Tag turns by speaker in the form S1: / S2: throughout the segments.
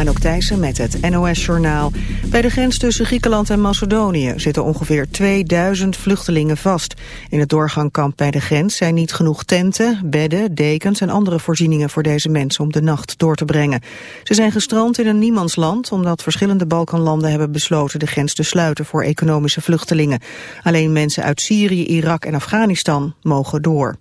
S1: Anouk Thijssen met het NOS-journaal. Bij de grens tussen Griekenland en Macedonië zitten ongeveer 2000 vluchtelingen vast. In het doorgangkamp bij de grens zijn niet genoeg tenten, bedden, dekens en andere voorzieningen voor deze mensen om de nacht door te brengen. Ze zijn gestrand in een niemandsland omdat verschillende Balkanlanden hebben besloten de grens te sluiten voor economische vluchtelingen. Alleen mensen uit Syrië, Irak en Afghanistan mogen door.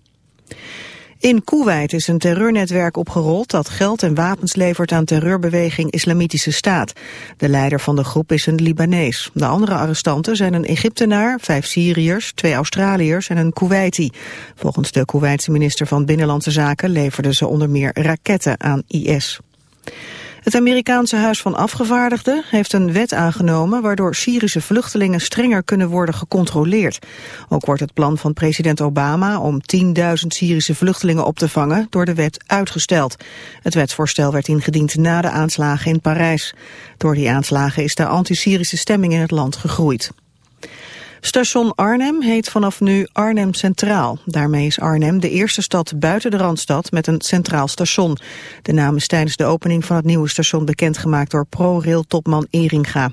S1: In Kuwait is een terreurnetwerk opgerold dat geld en wapens levert aan terreurbeweging Islamitische Staat. De leider van de groep is een Libanees. De andere arrestanten zijn een Egyptenaar, vijf Syriërs, twee Australiërs en een Kuwaiti. Volgens de Kuwaitse minister van Binnenlandse Zaken leverden ze onder meer raketten aan IS. Het Amerikaanse Huis van Afgevaardigden heeft een wet aangenomen waardoor Syrische vluchtelingen strenger kunnen worden gecontroleerd. Ook wordt het plan van president Obama om 10.000 Syrische vluchtelingen op te vangen door de wet uitgesteld. Het wetsvoorstel werd ingediend na de aanslagen in Parijs. Door die aanslagen is de anti-Syrische stemming in het land gegroeid. Station Arnhem heet vanaf nu Arnhem Centraal. Daarmee is Arnhem de eerste stad buiten de Randstad met een centraal station. De naam is tijdens de opening van het nieuwe station bekendgemaakt door ProRail-topman Eringa.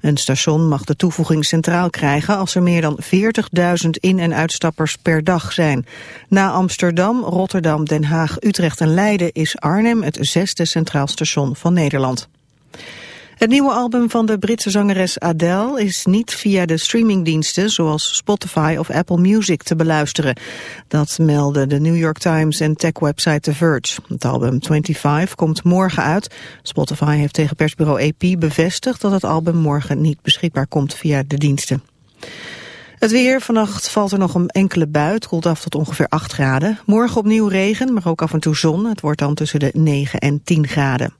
S1: Een station mag de toevoeging centraal krijgen als er meer dan 40.000 in- en uitstappers per dag zijn. Na Amsterdam, Rotterdam, Den Haag, Utrecht en Leiden is Arnhem het zesde centraal station van Nederland. Het nieuwe album van de Britse zangeres Adele is niet via de streamingdiensten zoals Spotify of Apple Music te beluisteren. Dat melden de New York Times en tech-website The Verge. Het album 25 komt morgen uit. Spotify heeft tegen persbureau AP bevestigd dat het album morgen niet beschikbaar komt via de diensten. Het weer, vannacht valt er nog een enkele bui. Het koelt af tot ongeveer 8 graden. Morgen opnieuw regen, maar ook af en toe zon. Het wordt dan tussen de 9 en 10 graden.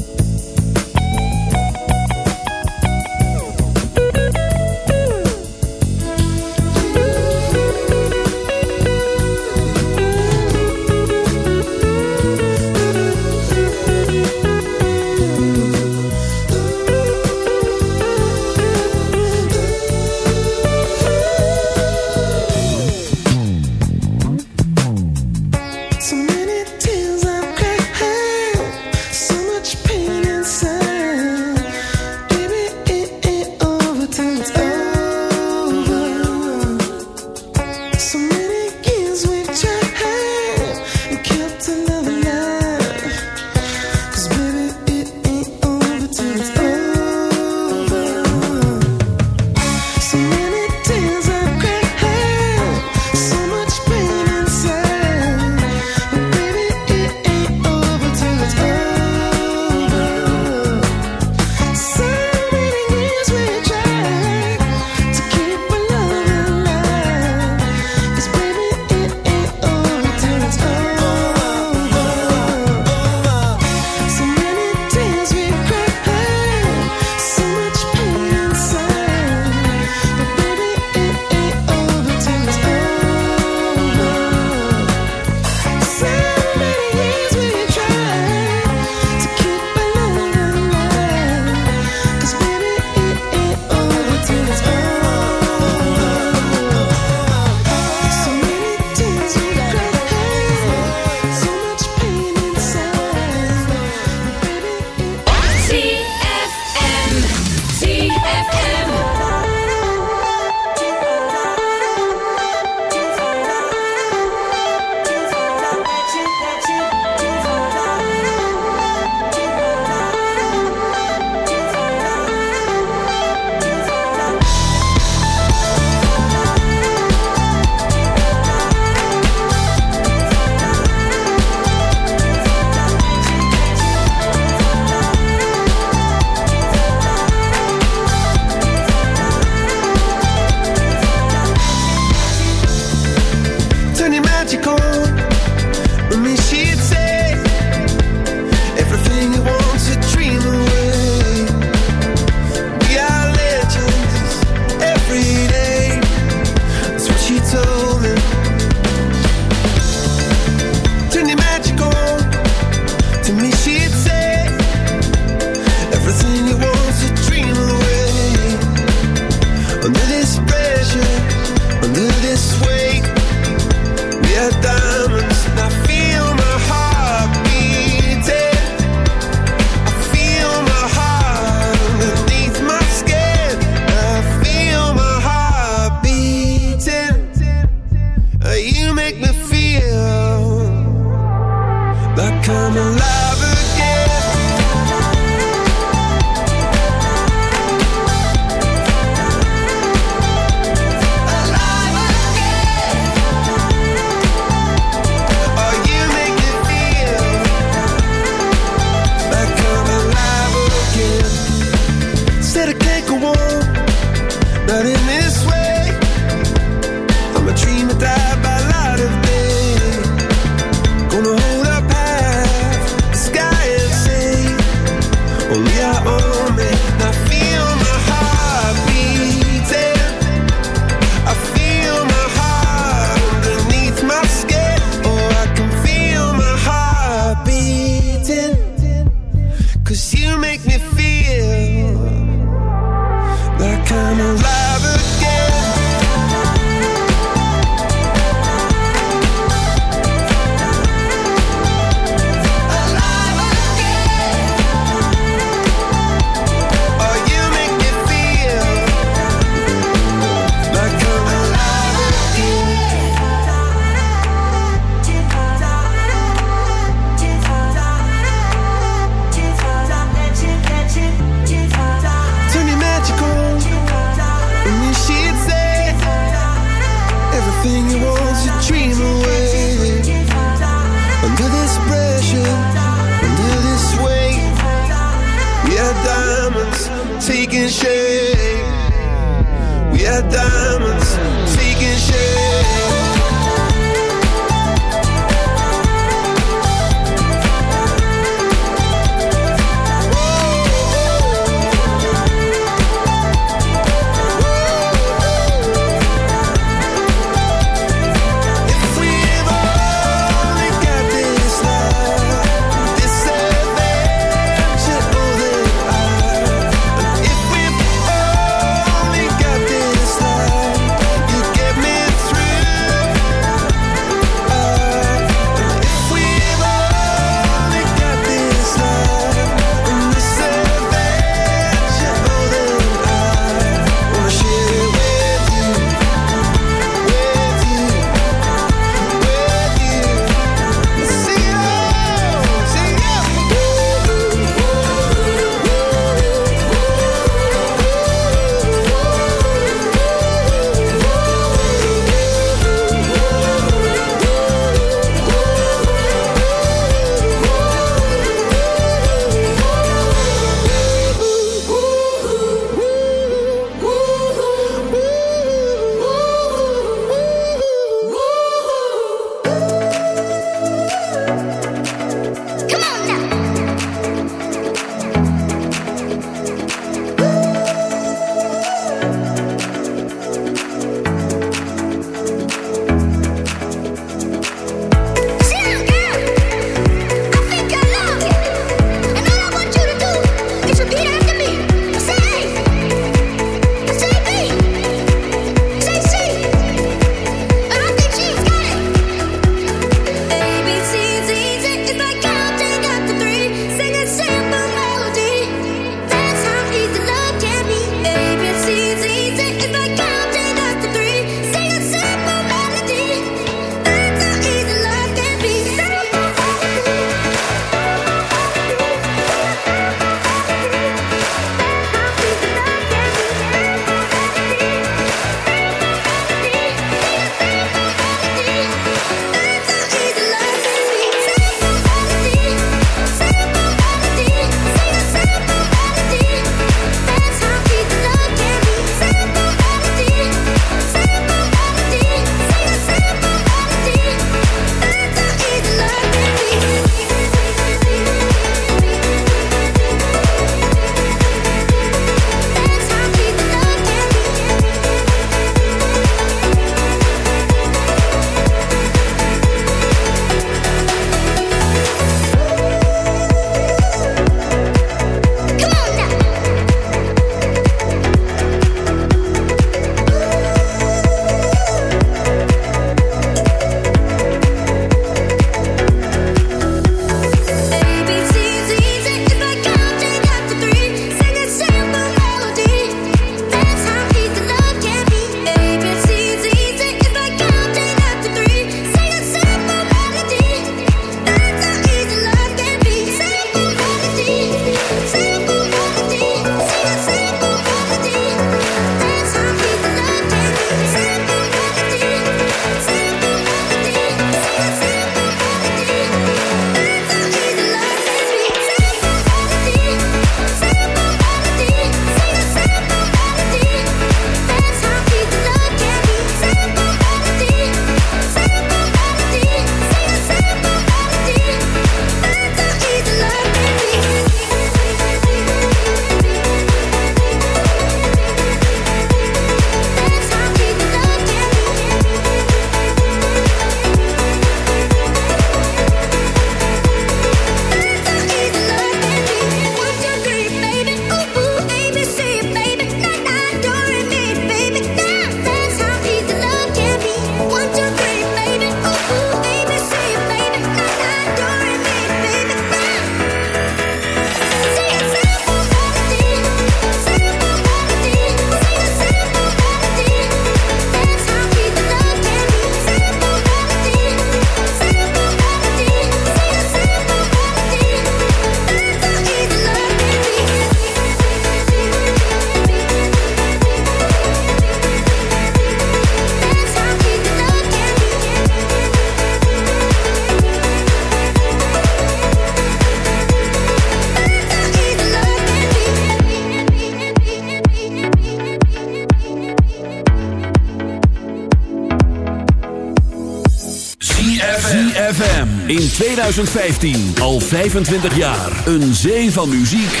S2: 2015. Al 25 jaar. Een zee van muziek.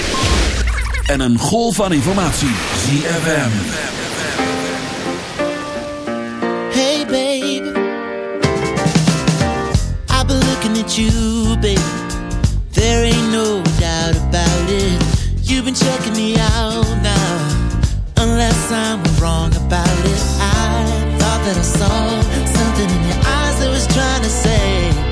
S2: En een golf van informatie. ZFM.
S3: Hey baby. I've been looking at you baby. There ain't no doubt about it. You've been checking me out now. Unless I'm wrong about it. I thought that I saw something in your eyes that was trying to say.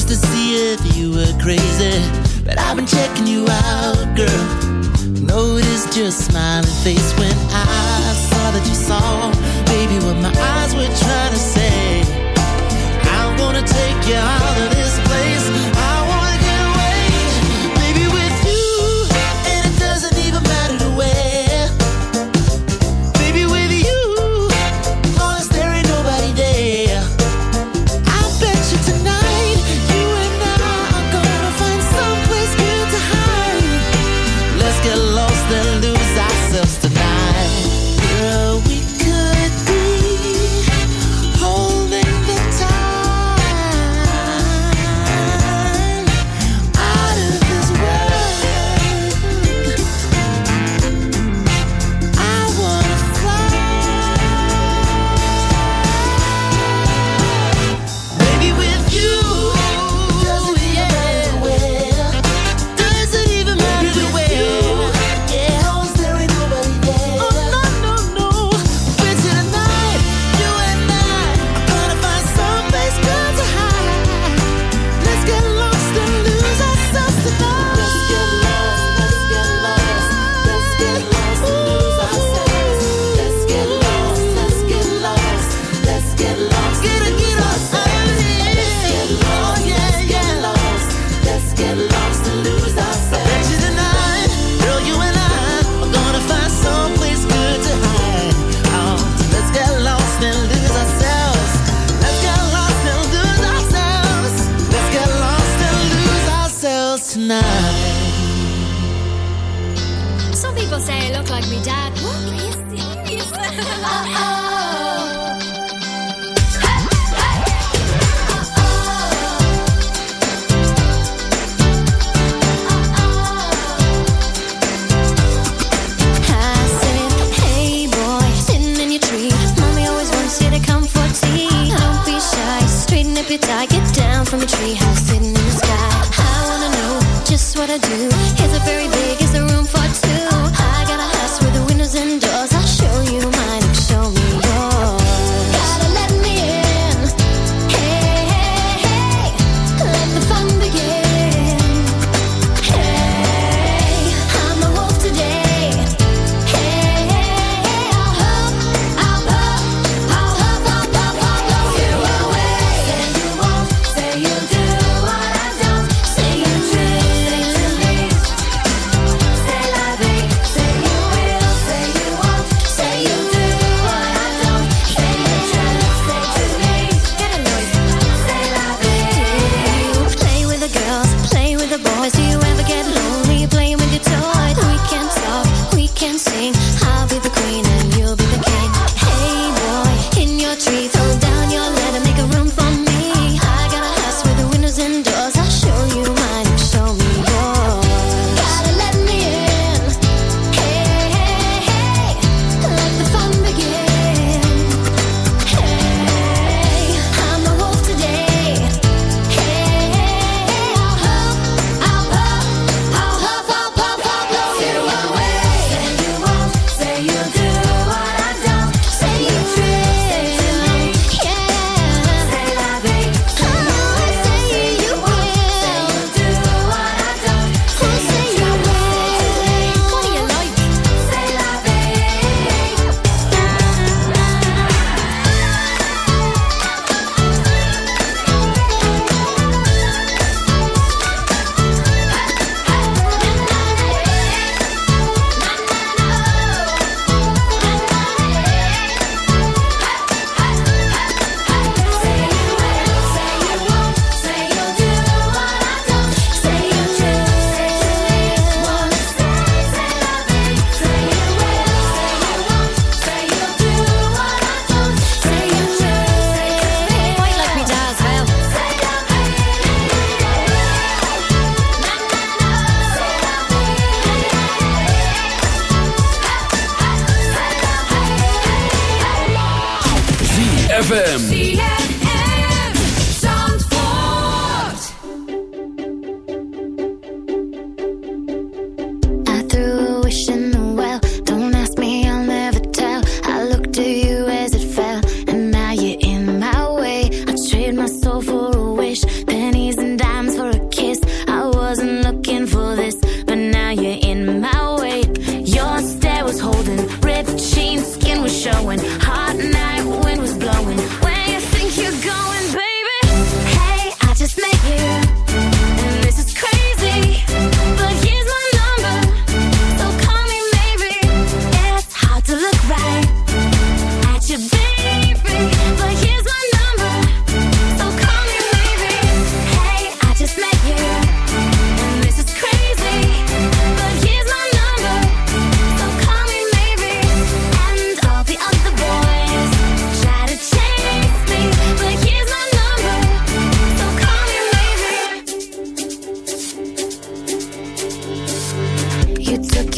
S3: just to see if you were crazy. But I've been checking you out, girl. Notice your smiling face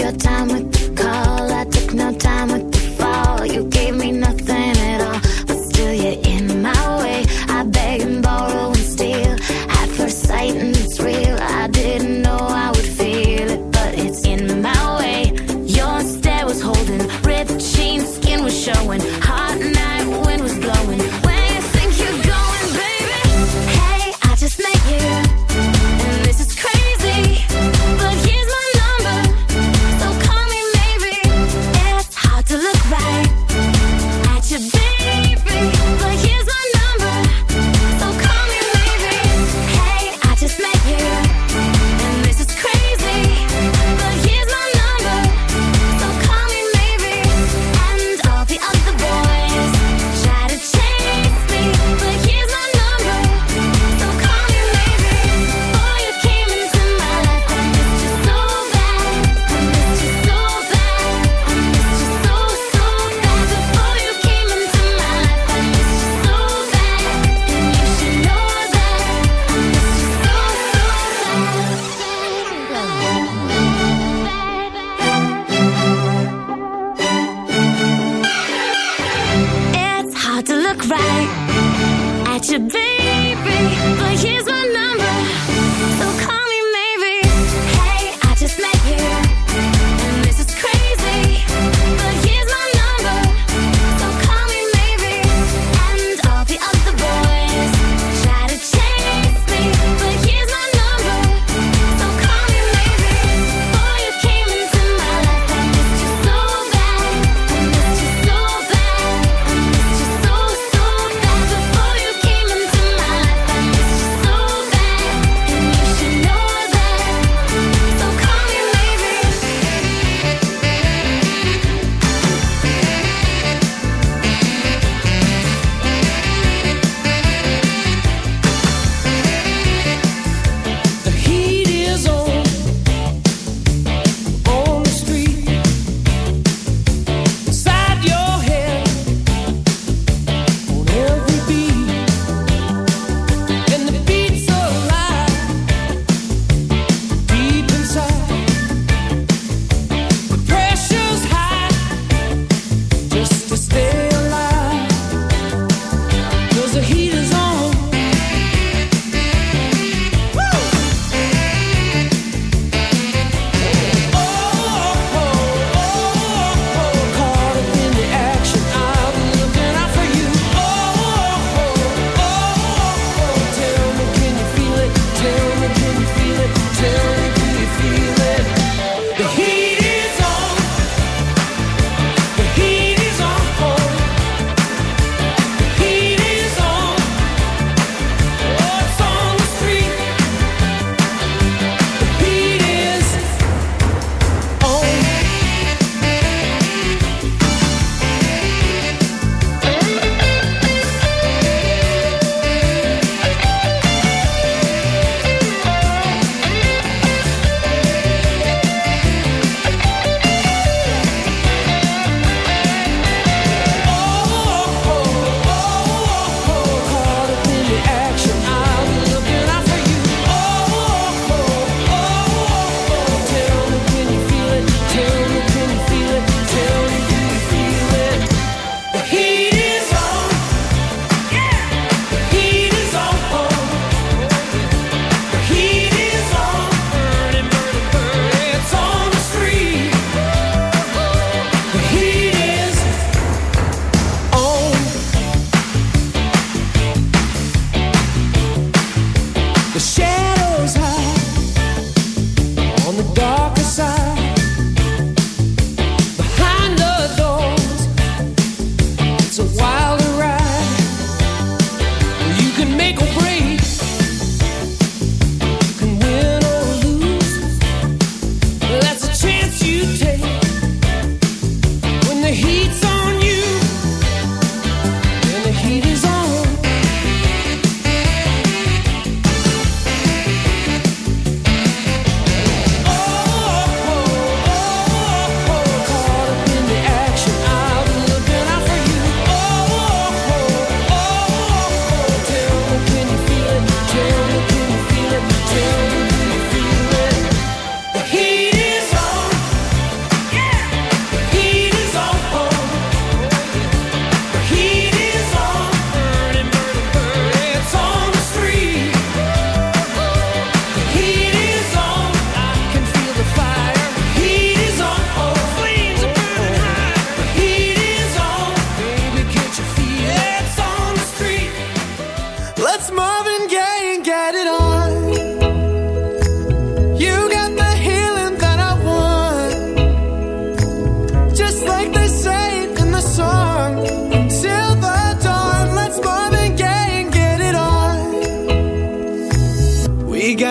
S4: your time with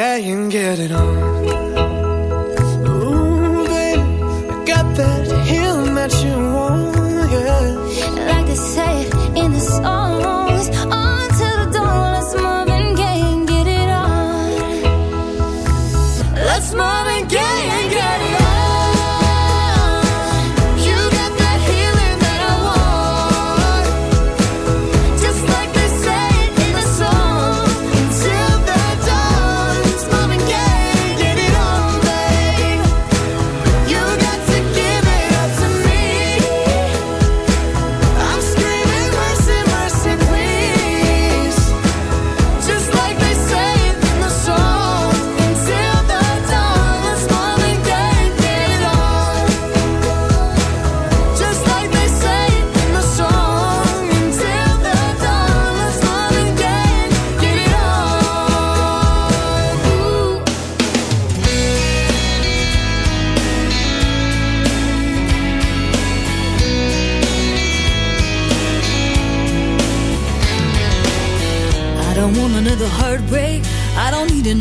S5: yeah, you can get it on. Ooh, baby, I got that heel that you